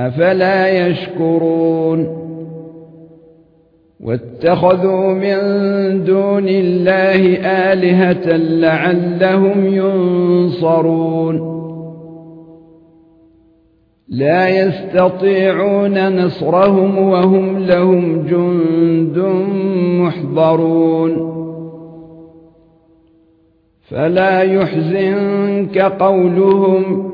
أفلا يشكرون واتخذوا من دون الله آلهة لعلهم ينصرون لا يستطيعون نصرهم وهم لهم جند محضرون فلا يحزنك قولهم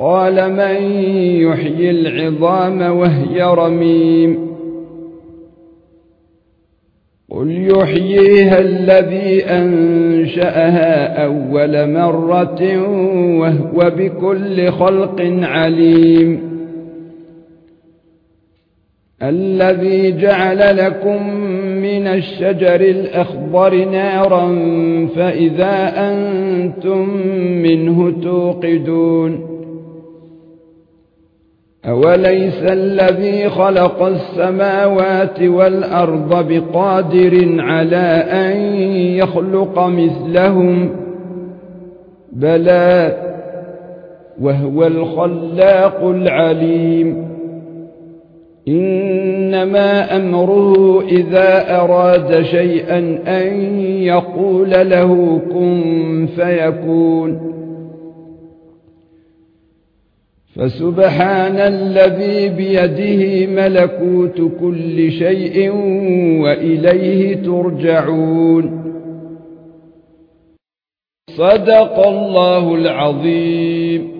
قال من يحيي العظام وهي رميم قل يحييها الذي أنشأها أول مرة وهو بكل خلق عليم الذي جعل لكم من الشجر الأخضر نارا فإذا أنتم منه توقدون أوليس الذي خلق السماوات والأرض بقادر على أن يخلق مثلهم؟ بلى وهو الخلاق العليم. إنما أمره إذا أراد شيئا أن يقول له كن فيكون. فسبحان الذي بيده ملكوت كل شيء وإليه ترجعون. صدق الله العظيم.